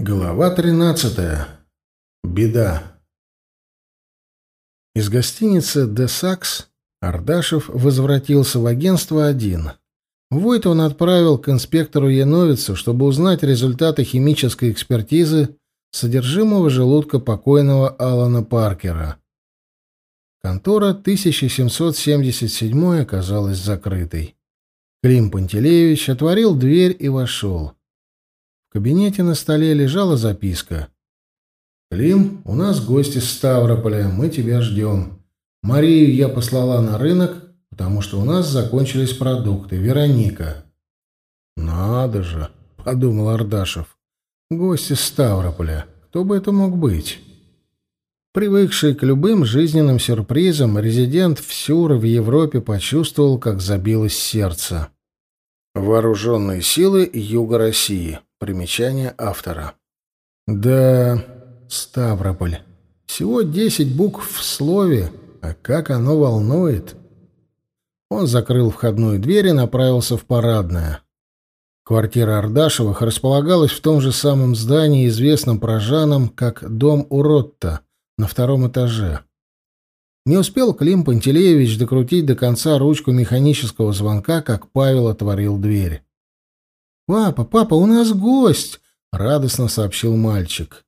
Глава 13. Беда. Из гостиницы «Де Сакс» Ардашев возвратился в агентство один. Войт он отправил к инспектору Яновицу, чтобы узнать результаты химической экспертизы содержимого желудка покойного Алана Паркера. Контора 1777 оказалась закрытой. Клим Пантелеевич отворил дверь и вошел. В кабинете на столе лежала записка. «Клим, у нас гости из Ставрополя, мы тебя ждем. Марию я послала на рынок, потому что у нас закончились продукты. Вероника». «Надо же», — подумал Ардашев. «Гость из Ставрополя. Кто бы это мог быть?» Привыкший к любым жизненным сюрпризам, резидент в Сюр в Европе почувствовал, как забилось сердце. Вооруженные силы Юга России. Примечание автора. Да, Ставрополь. Всего десять букв в слове, а как оно волнует. Он закрыл входную дверь и направился в парадное. Квартира Ардашевых располагалась в том же самом здании, известном прожанам как дом Уротта, на втором этаже. Не успел Клим Пантелеевич докрутить до конца ручку механического звонка, как Павел отворил дверь. «Папа, папа, у нас гость!» — радостно сообщил мальчик.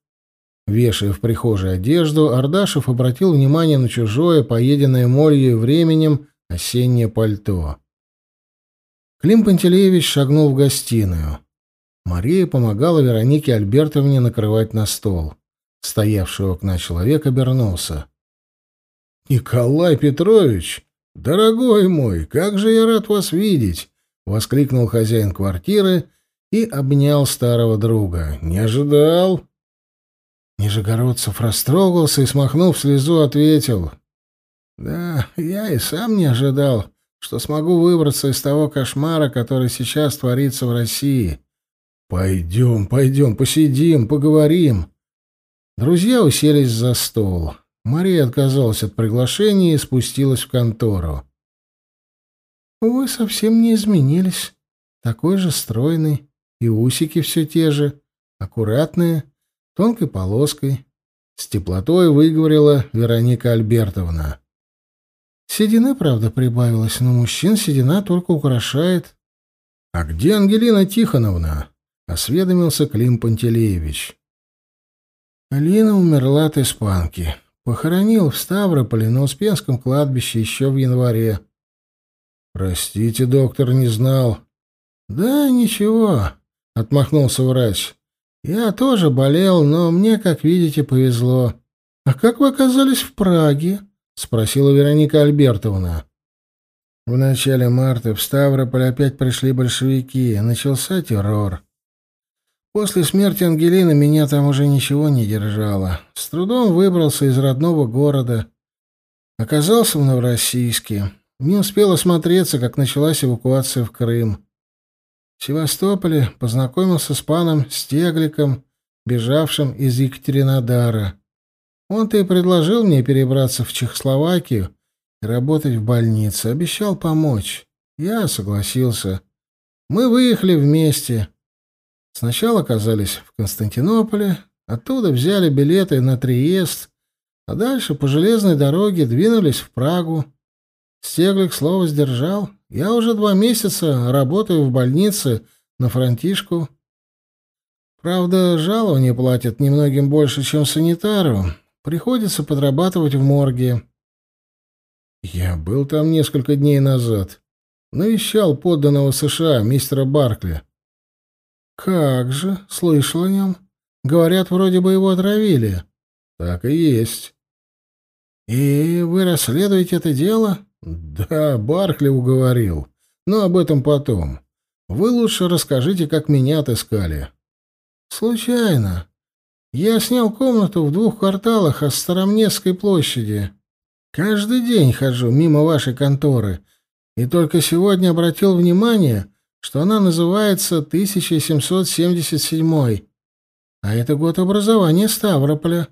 Вешая в прихожей одежду, Ардашев обратил внимание на чужое, поеденное молью временем, осеннее пальто. Клим Пантелеевич шагнул в гостиную. Мария помогала Веронике Альбертовне накрывать на стол. Стоявший у окна человек обернулся. «Николай Петрович, дорогой мой, как же я рад вас видеть! — воскликнул хозяин квартиры и обнял старого друга. «Не ожидал?» Нижегородцев растрогался и, смахнув слезу, ответил. «Да, я и сам не ожидал, что смогу выбраться из того кошмара, который сейчас творится в России. Пойдем, пойдем, посидим, поговорим». Друзья уселись за стол. Мария отказалась от приглашения и спустилась в контору. Вы совсем не изменились. Такой же стройный, и усики все те же, аккуратные, тонкой полоской. С теплотой выговорила Вероника Альбертовна. Седины, правда, прибавилось, но мужчин седина только украшает. — А где Ангелина Тихоновна? — осведомился Клим Пантелеевич. Алина умерла от испанки. Похоронил в Ставрополе на Успенском кладбище еще в январе. Простите, доктор, не знал. Да ничего, отмахнулся врач. Я тоже болел, но мне, как видите, повезло. А как вы оказались в Праге? спросила Вероника Альбертовна. В начале марта в Ставрополь опять пришли большевики, начался террор. После смерти Ангелины меня там уже ничего не держало. С трудом выбрался из родного города. Оказался в Новороссийске. Не успел осмотреться, как началась эвакуация в Крым. В Севастополе познакомился с паном Стегликом, бежавшим из Екатеринодара. Он-то и предложил мне перебраться в Чехословакию и работать в больнице. Обещал помочь. Я согласился. Мы выехали вместе. Сначала оказались в Константинополе, оттуда взяли билеты на Триест, а дальше по железной дороге двинулись в Прагу. Стеглик слово сдержал. Я уже два месяца работаю в больнице на фронтишку. Правда, жалование платят немногим больше, чем санитару. Приходится подрабатывать в морге. Я был там несколько дней назад. Навещал подданного США, мистера Баркли. Как же, слышал о нем. Говорят, вроде бы его отравили. Так и есть. И вы расследуете это дело? Да, Баркли уговорил. Но об этом потом. Вы лучше расскажите, как меня отыскали. Случайно. Я снял комнату в двух кварталах от Старомнестской площади. Каждый день хожу мимо вашей конторы. И только сегодня обратил внимание, что она называется 1777. А это год образования Ставрополя.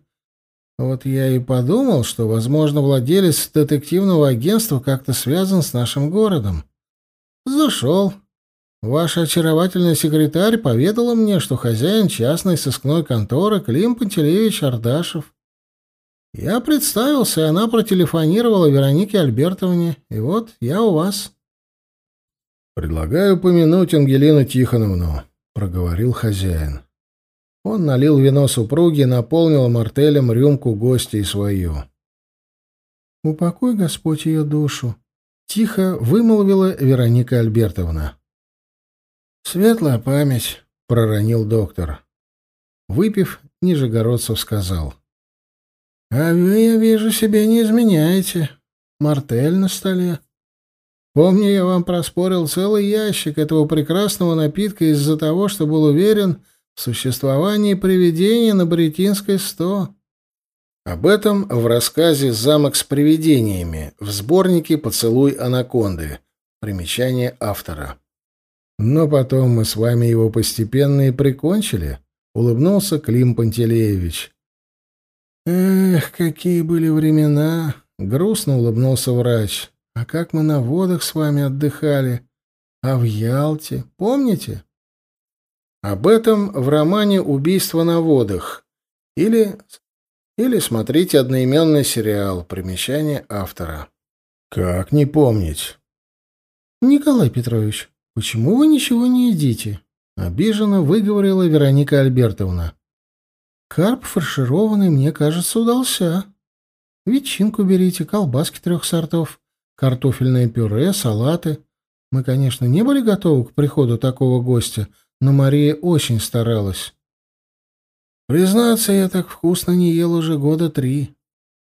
Вот я и подумал, что, возможно, владелец детективного агентства как-то связан с нашим городом. Зашел. Ваша очаровательная секретарь поведала мне, что хозяин частной сыскной конторы Клим Пантелеевич Ардашев. Я представился, и она протелефонировала Веронике Альбертовне, и вот я у вас. «Предлагаю помянуть Ангелину Тихоновну», — проговорил хозяин. Он налил вино супруги и наполнил мартелем рюмку гостей свою. «Упокой, Господь, ее душу», — тихо вымолвила Вероника Альбертовна. «Светлая память», — проронил доктор. Выпив, Нижегородцев сказал. «А вы, я вижу, себе не изменяете. Мартель на столе. Помню, я вам проспорил целый ящик этого прекрасного напитка из-за того, что был уверен в существовании привидения на Бретинской 100. Об этом в рассказе «Замок с привидениями» в сборнике «Поцелуй анаконды». Примечание автора. Но потом мы с вами его постепенно и прикончили, — улыбнулся Клим Пантелеевич. Эх, какие были времена! — грустно улыбнулся врач. А как мы на водах с вами отдыхали? А в Ялте, помните? Об этом в романе «Убийство на водах» или или смотрите одноименный сериал. Примечание автора. Как не помнить? Николай Петрович, почему вы ничего не едите? Обиженно выговорила Вероника Альбертовна. Карп фаршированный, мне кажется, удался. Ветчинку берите, колбаски трех сортов, картофельное пюре, салаты. Мы, конечно, не были готовы к приходу такого гостя, но Мария очень старалась. Признаться, я так вкусно не ел уже года три.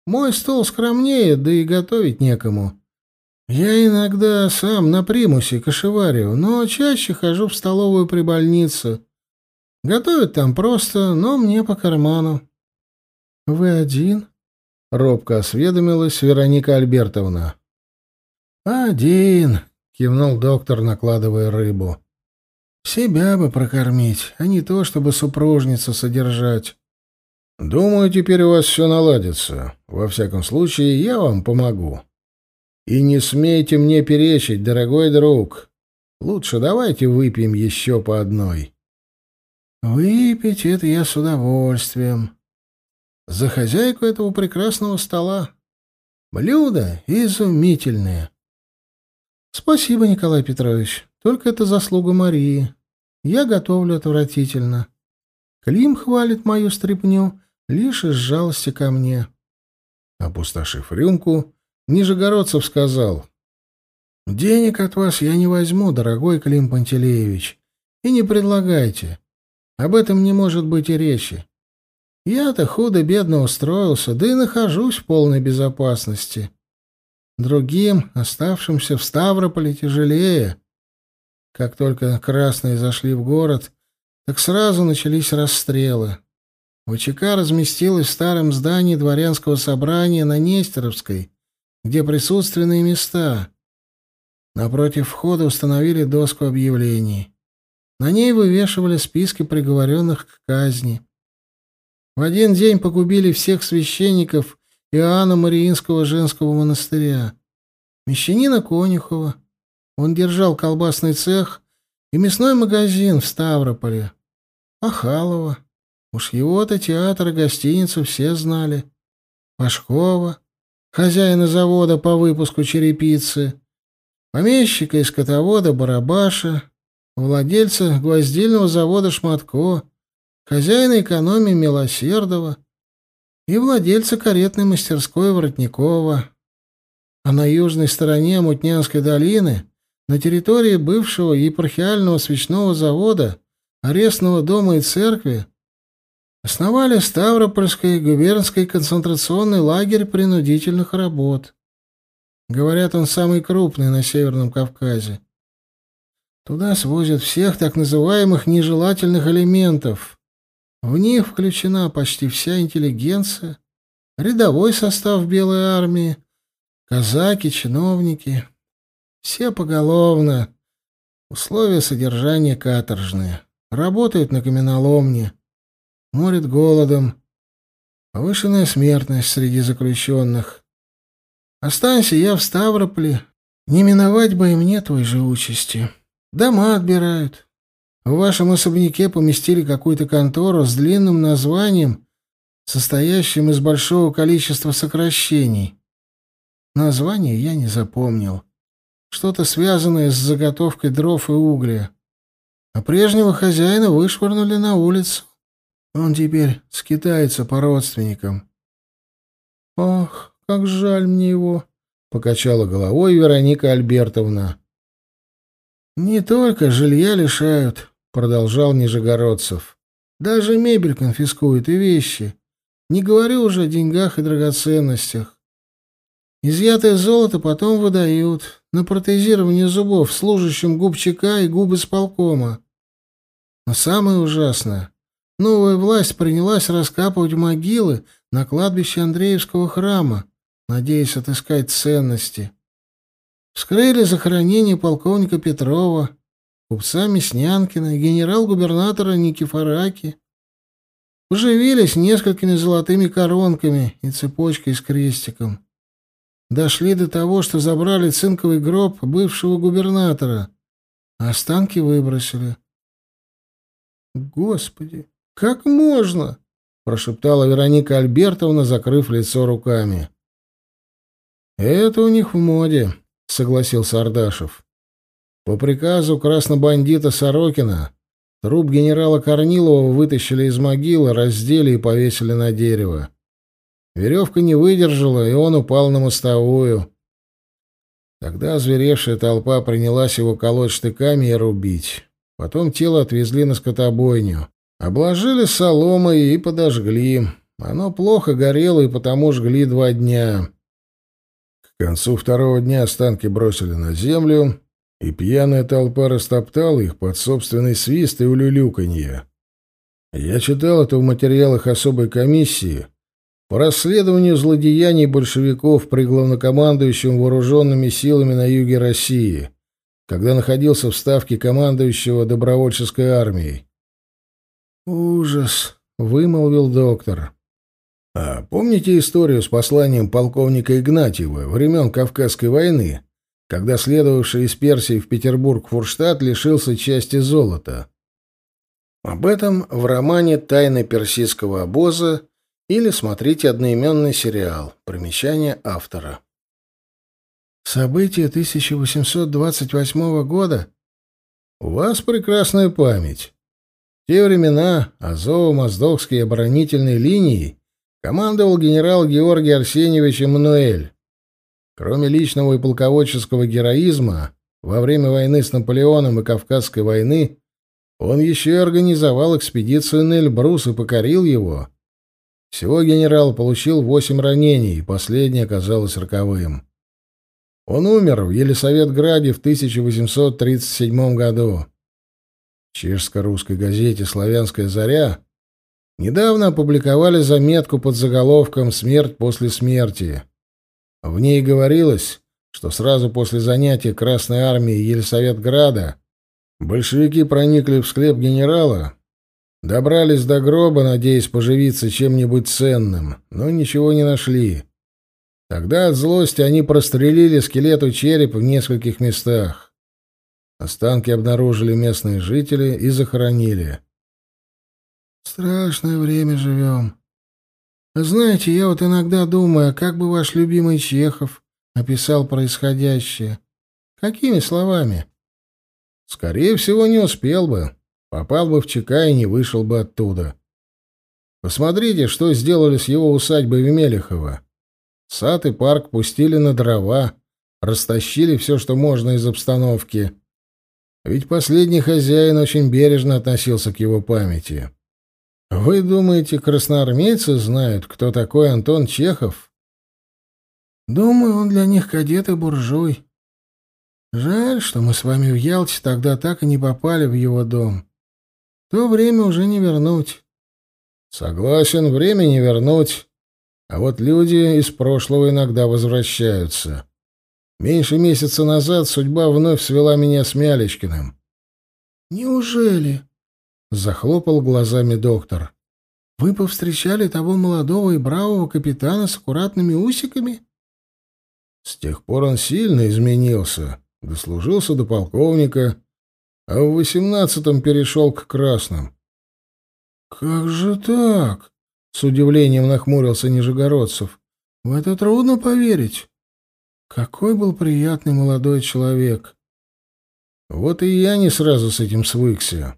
Мой стол скромнее, да и готовить некому. Я иногда сам на примусе кошеварю, но чаще хожу в столовую при больнице. Готовят там просто, но мне по карману. — Вы один? — робко осведомилась Вероника Альбертовна. — Один, — кивнул доктор, накладывая рыбу. Себя бы прокормить, а не то, чтобы супружницу содержать. Думаю, теперь у вас все наладится. Во всяком случае, я вам помогу. И не смейте мне перечить, дорогой друг. Лучше давайте выпьем еще по одной. Выпить это я с удовольствием. За хозяйку этого прекрасного стола. Блюдо изумительное. Спасибо, Николай Петрович. Только это заслуга Марии. Я готовлю отвратительно. Клим хвалит мою стряпню лишь из жалости ко мне. Опустошив рюмку, Нижегородцев сказал, «Денег от вас я не возьму, дорогой Клим Пантелеевич, и не предлагайте. Об этом не может быть и речи. Я-то худо-бедно устроился, да и нахожусь в полной безопасности. Другим, оставшимся в Ставрополе, тяжелее. Как только красные зашли в город, так сразу начались расстрелы. ВЧК разместилась в старом здании дворянского собрания на Нестеровской, где присутственные места. Напротив входа установили доску объявлений. На ней вывешивали списки приговоренных к казни. В один день погубили всех священников Иоанна Мариинского женского монастыря, мещанина Конюхова, он держал колбасный цех и мясной магазин в Ставрополе. Ахалова. Уж его-то театр и гостиницу все знали. Пашкова, хозяина завода по выпуску черепицы, помещика и скотовода Барабаша, владельца гвоздильного завода Шматко, хозяина экономии Милосердова и владельца каретной мастерской Воротникова. А на южной стороне Мутнянской долины на территории бывшего епархиального свечного завода, арестного дома и церкви основали Ставропольский губернский концентрационный лагерь принудительных работ. Говорят, он самый крупный на Северном Кавказе. Туда свозят всех так называемых нежелательных элементов. В них включена почти вся интеллигенция, рядовой состав Белой армии, казаки, чиновники, все поголовно. Условия содержания каторжные. Работают на каменоломне. Морят голодом. Повышенная смертность среди заключенных. Останься я в Ставрополе, не миновать бы и мне той же участи. Дома отбирают. В вашем особняке поместили какую-то контору с длинным названием, состоящим из большого количества сокращений. Название я не запомнил. Что-то связанное с заготовкой дров и угля. А прежнего хозяина вышвырнули на улицу. Он теперь скитается по родственникам. «Ох, как жаль мне его!» — покачала головой Вероника Альбертовна. «Не только жилья лишают», — продолжал Нижегородцев. «Даже мебель конфискуют и вещи. Не говорю уже о деньгах и драгоценностях. Изъятое золото потом выдают на протезирование зубов служащим губчака и губы сполкома. Но самое ужасное — новая власть принялась раскапывать могилы на кладбище Андреевского храма, надеясь отыскать ценности. Вскрыли захоронение полковника Петрова, купца Мяснянкина и генерал-губернатора Никифораки. Поживились несколькими золотыми коронками и цепочкой с крестиком. Дошли до того, что забрали цинковый гроб бывшего губернатора, останки выбросили. «Господи, как можно?» — прошептала Вероника Альбертовна, закрыв лицо руками. «Это у них в моде», — согласился Ардашев. «По приказу краснобандита Сорокина труп генерала Корнилова вытащили из могилы, раздели и повесили на дерево. Веревка не выдержала, и он упал на мостовую. Тогда озверевшая толпа принялась его колоть штыками и рубить. Потом тело отвезли на скотобойню. Обложили соломой и подожгли. Оно плохо горело, и потому жгли два дня. К концу второго дня останки бросили на землю, и пьяная толпа растоптала их под собственный свист и улюлюканье. Я читал это в материалах особой комиссии по расследованию злодеяний большевиков при главнокомандующем вооруженными силами на юге России, когда находился в ставке командующего добровольческой армией. «Ужас!» — вымолвил доктор. «А помните историю с посланием полковника Игнатьева времен Кавказской войны, когда следовавший из Персии в Петербург Фурштадт лишился части золота?» Об этом в романе «Тайны персидского обоза» или смотрите одноименный сериал. Примечание автора. События 1828 года? У вас прекрасная память. В те времена Азово-Моздокской оборонительной линией командовал генерал Георгий Арсеньевич Эммануэль. Кроме личного и полководческого героизма, во время войны с Наполеоном и Кавказской войны он еще и организовал экспедицию на Эльбрус и покорил его. Всего генерал получил восемь ранений, и последнее оказалось роковым. Он умер в Елисаветграде в 1837 году. В чешско-русской газете «Славянская заря» недавно опубликовали заметку под заголовком «Смерть после смерти». В ней говорилось, что сразу после занятия Красной армии Елисаветграда большевики проникли в склеп генерала, добрались до гроба, надеясь поживиться чем-нибудь ценным, но ничего не нашли. Тогда от злости они прострелили скелету череп в нескольких местах. Останки обнаружили местные жители и захоронили. Страшное время живем. Знаете, я вот иногда думаю, как бы ваш любимый Чехов описал происходящее. Какими словами? Скорее всего, не успел бы. Попал бы в ЧК и не вышел бы оттуда. Посмотрите, что сделали с его усадьбой в Мелехово. Сад и парк пустили на дрова, растащили все, что можно из обстановки. Ведь последний хозяин очень бережно относился к его памяти. Вы думаете, красноармейцы знают, кто такой Антон Чехов? Думаю, он для них кадет и буржуй. Жаль, что мы с вами в Ялте тогда так и не попали в его дом. То время уже не вернуть. Согласен, время не вернуть. А вот люди из прошлого иногда возвращаются. Меньше месяца назад судьба вновь свела меня с Мялечкиным. «Неужели?» — захлопал глазами доктор. «Вы повстречали того молодого и бравого капитана с аккуратными усиками?» С тех пор он сильно изменился, дослужился до полковника, а в восемнадцатом перешел к красным. «Как же так?» — с удивлением нахмурился Нижегородцев. «В это трудно поверить. Какой был приятный молодой человек!» Вот и я не сразу с этим свыкся.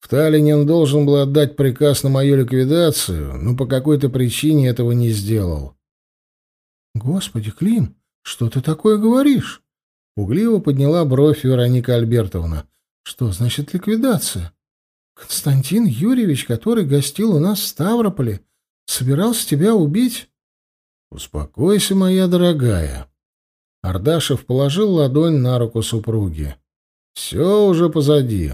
В Таллине он должен был отдать приказ на мою ликвидацию, но по какой-то причине этого не сделал. «Господи, Клим, что ты такое говоришь?» Пугливо подняла бровь Вероника Альбертовна. «Что значит ликвидация? Константин Юрьевич, который гостил у нас в Ставрополе, собирался тебя убить?» «Успокойся, моя дорогая». Ардашев положил ладонь на руку супруги. «Все уже позади.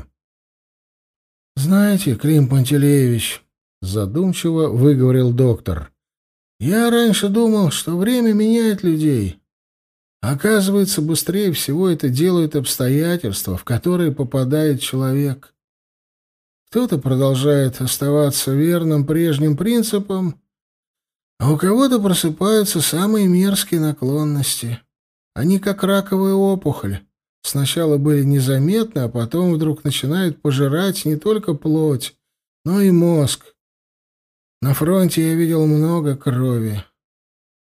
«Знаете, Клим Пантелеевич», — задумчиво выговорил доктор, — «я раньше думал, что время меняет людей. Оказывается, быстрее всего это делают обстоятельства, в которые попадает человек. Кто-то продолжает оставаться верным прежним принципам, а у кого-то просыпаются самые мерзкие наклонности. Они как раковая опухоль, Сначала были незаметны, а потом вдруг начинают пожирать не только плоть, но и мозг. На фронте я видел много крови.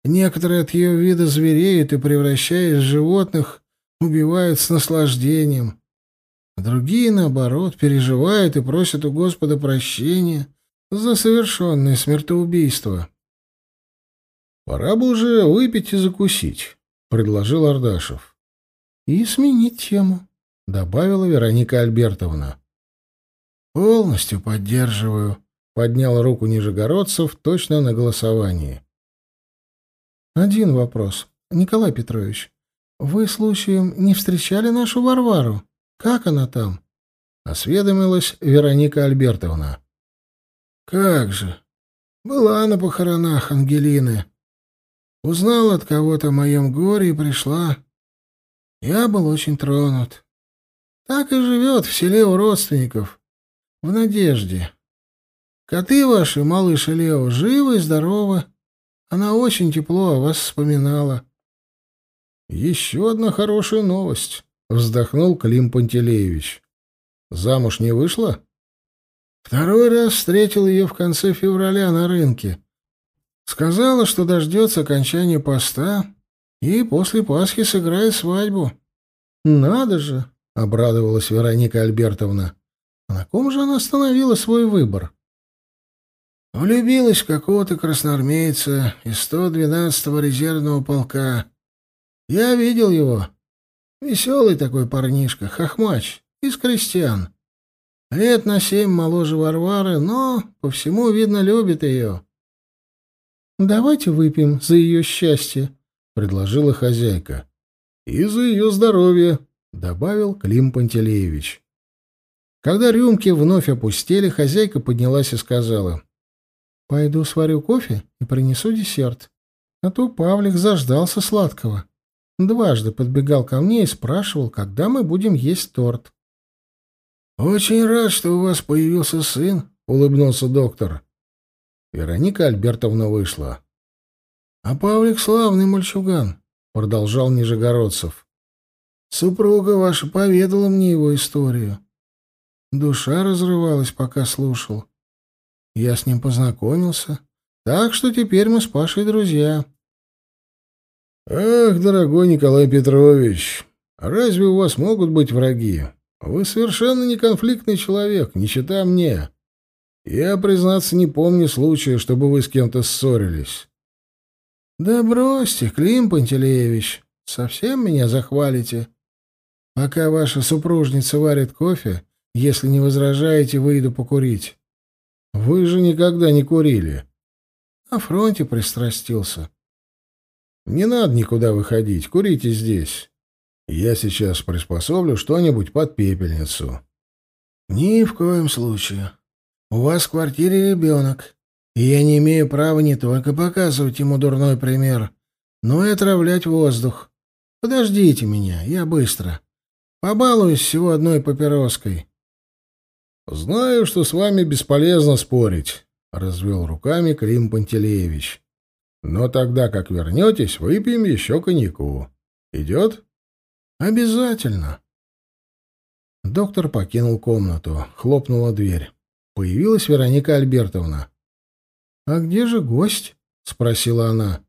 Некоторые от ее вида звереют и, превращаясь в животных, убивают с наслаждением. А другие, наоборот, переживают и просят у Господа прощения за совершенное смертоубийство. «Пора бы уже выпить и закусить», — предложил Ардашев и сменить тему», — добавила Вероника Альбертовна. «Полностью поддерживаю», — поднял руку Нижегородцев точно на голосовании. «Один вопрос. Николай Петрович, вы, случаем, не встречали нашу Варвару? Как она там?» — осведомилась Вероника Альбертовна. «Как же! Была на похоронах Ангелины. Узнала от кого-то о моем горе и пришла. Я был очень тронут. Так и живет в селе у родственников. В надежде. Коты ваши, малыш и Лео, живы и здоровы. Она очень тепло о вас вспоминала. Еще одна хорошая новость, вздохнул Клим Пантелеевич. Замуж не вышла? Второй раз встретил ее в конце февраля на рынке. Сказала, что дождется окончания поста и после Пасхи сыграет свадьбу. Надо же, обрадовалась Вероника Альбертовна. На ком же она остановила свой выбор? Влюбилась в какого-то красноармейца из 112-го резервного полка. Я видел его. Веселый такой парнишка, хохмач, из крестьян. Лет на семь моложе Варвары, но по всему, видно, любит ее. «Давайте выпьем за ее счастье», — предложила хозяйка. «И за ее здоровье», — добавил Клим Пантелеевич. Когда рюмки вновь опустили, хозяйка поднялась и сказала. «Пойду сварю кофе и принесу десерт. А то Павлик заждался сладкого. Дважды подбегал ко мне и спрашивал, когда мы будем есть торт». «Очень рад, что у вас появился сын», — улыбнулся доктор. Вероника Альбертовна вышла. А Павлик славный мальчуган, продолжал Нижегородцев. Супруга ваша поведала мне его историю. Душа разрывалась, пока слушал. Я с ним познакомился, так что теперь мы с Пашей друзья. Ах, дорогой Николай Петрович, разве у вас могут быть враги? Вы совершенно не конфликтный человек, не чита мне. Я, признаться, не помню случая, чтобы вы с кем-то ссорились. «Да бросьте, Клим Пантелеевич, совсем меня захвалите. Пока ваша супружница варит кофе, если не возражаете, выйду покурить. Вы же никогда не курили. На фронте пристрастился. Не надо никуда выходить, курите здесь. Я сейчас приспособлю что-нибудь под пепельницу». «Ни в коем случае. У вас в квартире ребенок. И я не имею права не только показывать ему дурной пример, но и отравлять воздух. Подождите меня, я быстро. Побалуюсь всего одной папироской. Знаю, что с вами бесполезно спорить, развел руками Клим Пантелеевич. Но тогда, как вернетесь, выпьем еще коньяку. Идет? Обязательно. Доктор покинул комнату. Хлопнула дверь. Появилась Вероника Альбертовна. «А где же гость?» — спросила она.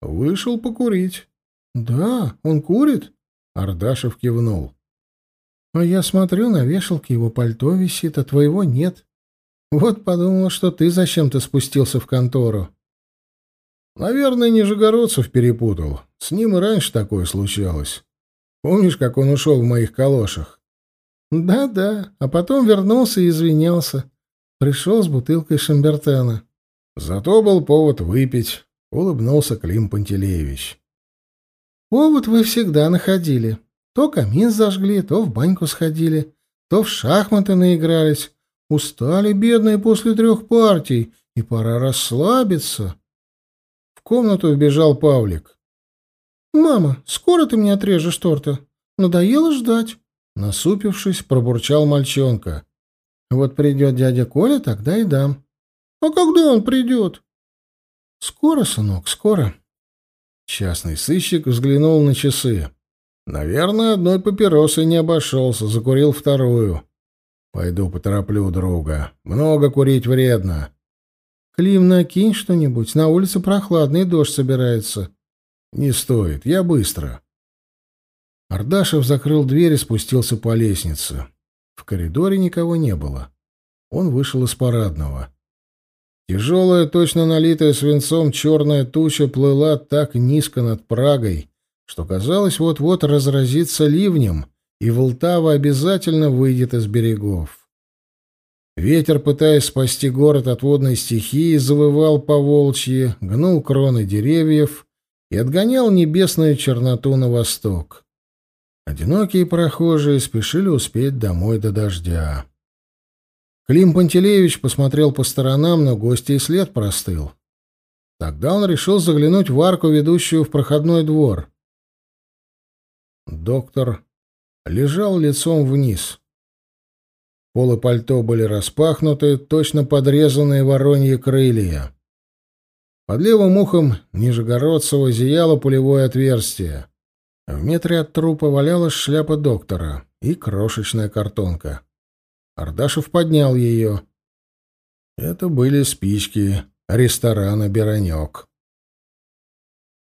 «Вышел покурить». «Да, он курит?» Ардашев кивнул. «А я смотрю, на вешалке его пальто висит, а твоего нет. Вот подумал, что ты зачем-то спустился в контору». «Наверное, Нижегородцев перепутал. С ним и раньше такое случалось. Помнишь, как он ушел в моих калошах?» «Да-да, а потом вернулся и извинялся. Пришел с бутылкой Шамбертена». «Зато был повод выпить», — улыбнулся Клим Пантелеевич. «Повод вы всегда находили. То камин зажгли, то в баньку сходили, то в шахматы наигрались. Устали, бедные, после трех партий, и пора расслабиться». В комнату вбежал Павлик. «Мама, скоро ты мне отрежешь торта? Надоело ждать?» Насупившись, пробурчал мальчонка. «Вот придет дядя Коля, тогда и дам». «А когда он придет?» «Скоро, сынок, скоро». Частный сыщик взглянул на часы. «Наверное, одной папиросой не обошелся, закурил вторую. Пойду потороплю друга. Много курить вредно». «Клим, накинь что-нибудь. На улице прохладно, и дождь собирается». «Не стоит. Я быстро». Ардашев закрыл дверь и спустился по лестнице. В коридоре никого не было. Он вышел из парадного. Тяжелая, точно налитая свинцом черная туча плыла так низко над Прагой, что казалось, вот-вот разразится ливнем, и Волтава обязательно выйдет из берегов. Ветер, пытаясь спасти город от водной стихии, завывал по волчьи, гнул кроны деревьев и отгонял небесную черноту на восток. Одинокие прохожие спешили успеть домой до дождя. Клим Пантелеевич посмотрел по сторонам, но гостя и след простыл. Тогда он решил заглянуть в арку, ведущую в проходной двор. Доктор лежал лицом вниз. Полы пальто были распахнуты, точно подрезанные вороньи крылья. Под левым ухом Нижегородцева зияло пулевое отверстие. В метре от трупа валялась шляпа доктора и крошечная картонка. Ардашев поднял ее. Это были спички ресторана «Беронек».